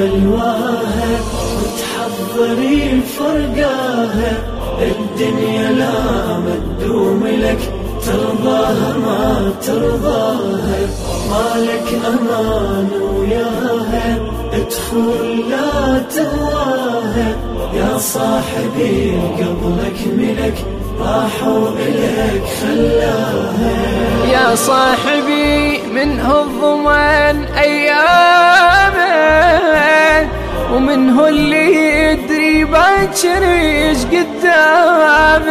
بلواها وتحضري فرقاها الدنيا لا مدوم لك ترضاها ما ترضاها. مالك أمان وياها ادخل لا تهواها. يا صاحبي قبلك ملك راحوا إليك خلاها. يا صاحبي منه الضمان أيامه ومنه اللي يدري باكر إيش قدامه.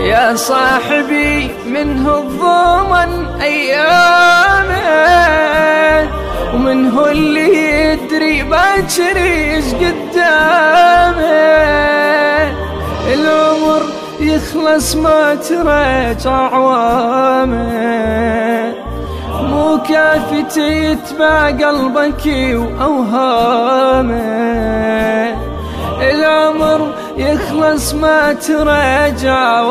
يا صاحبي منه الضمن أيامه. ومنه اللي يدري باكر إيش قدامه. العمر يخلص ما تراجع عوامه مو كافي تتبع قلبك وأوهامه. العمر يخلص ما تراجع عوامه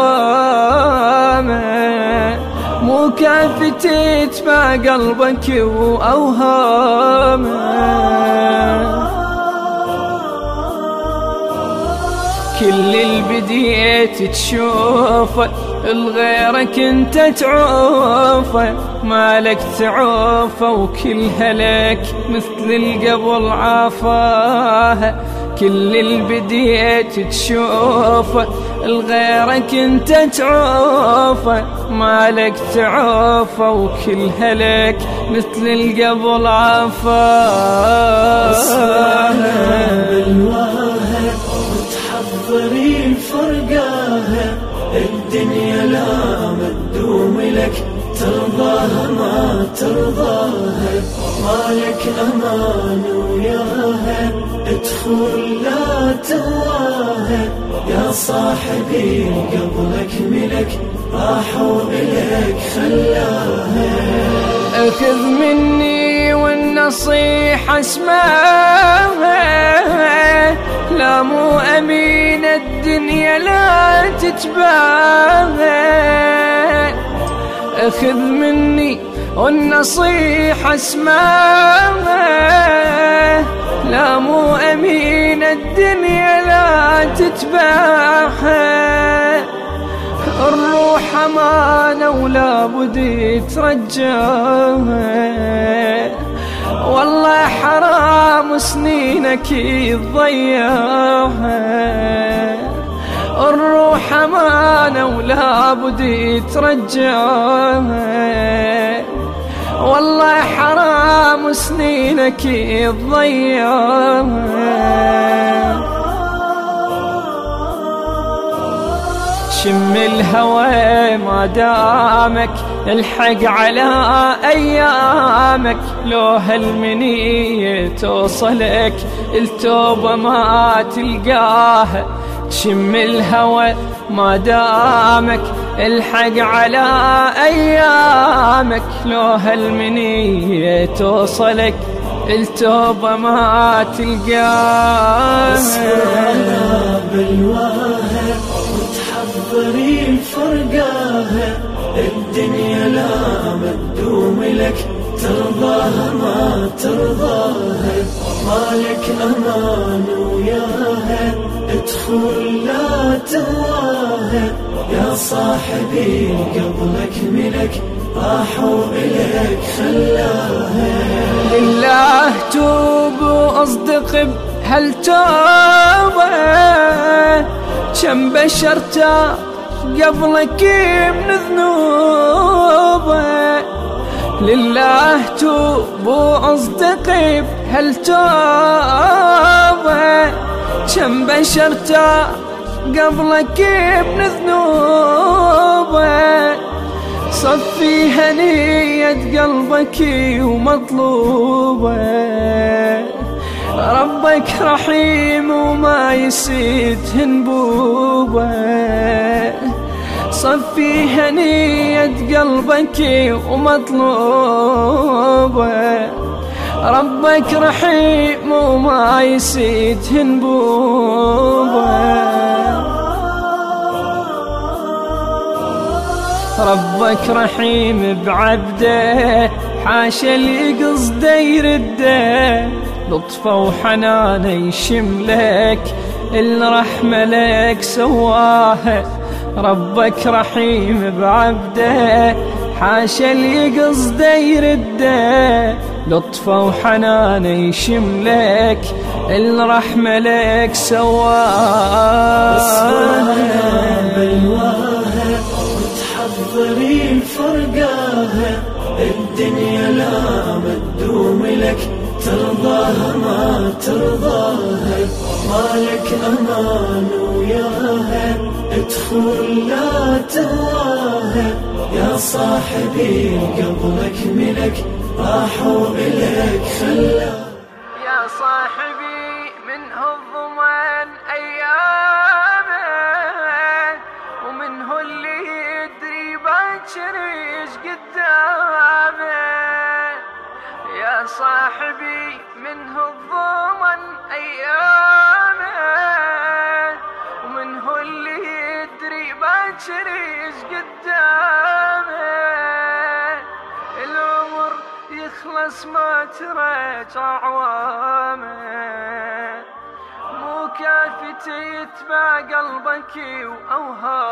مو كافي تتبع قلبك وأوهامه. كل اللي بديت تشوفه لغيرك انت تعوفه مالك تعوفه وكل هلك مثل القبل عافاها. كل اللي بديت تشوفه لغيرك انت تعوفه. مالك تعوفه وكل هلك مثل القبل عافاها. فرقاها الدنيا لا مدوم لك. ترضاها ما ترضاها مالك أمان وياها ادخل لا تهواها يا صاحبي قبلك ملك راحوا اليك خلاها أخذ مني والنصيحة اسمعها. لا مو أمين الدنيا لا تتباهى أخذ مني والنصيحة اسمعها لا مو أمين الدنيا لا تتباهى. الروح أمانة ولا بد ترجاها والله حرام سنينك تضيعها الروح أمانة ولا بد ترجعها والله حرام سنينك تضيعها شم الهوى ما دامك الحق على أيامك. لو هالمنية توصلك التوبة ما تلقاها. شم الهوى ما دامك الحق على أيامك. لو هالمنية توصلك التوبة ما تلقاها بالواها وتحضري فرقاها الدنيا لا مدوم لك ترضاها ما ترضاها. مالك أمان وياها. ادخل لا تهواها يا صاحبي قبلك ملك راحوا إليك خلاها لله توب؟ واصدق بهالتوبة كم بشرت قبلك من ذنوبه لله توب واصدق بهالتوبة كم بشرت قبلك من ذنوبه صفي هنية قلبك ومطلوبة. ربك رحيم وما يسيد هنبوبة. صفي هنية قلبك ومطلوبة. ربك رحيم وما يسيد هنبوبة. ربك رحيم بعبده حاشا اللي قصده يرده لطفة وحنانه يشملك الرحمة لك سواها. ربك رحيم بعبده حاشا اللي قصده يرده لطفه وحنانه يشملك الرحمة لك سواها تحضري فرقاها الدنيا لا مدوم لك ترضاها ما ترضاها مالك أمان وياها ادخل لا تهواها يا صاحبي قبلك ملك راحوا إليك خلاها يا صاحبي منه الضمان شريش قدامه يا صاحبي منه الضمن ايامه ومنه اللي يدري باكر يخلص ما ترجع عوامه مو كافي تتبع قلبك وأوهامه.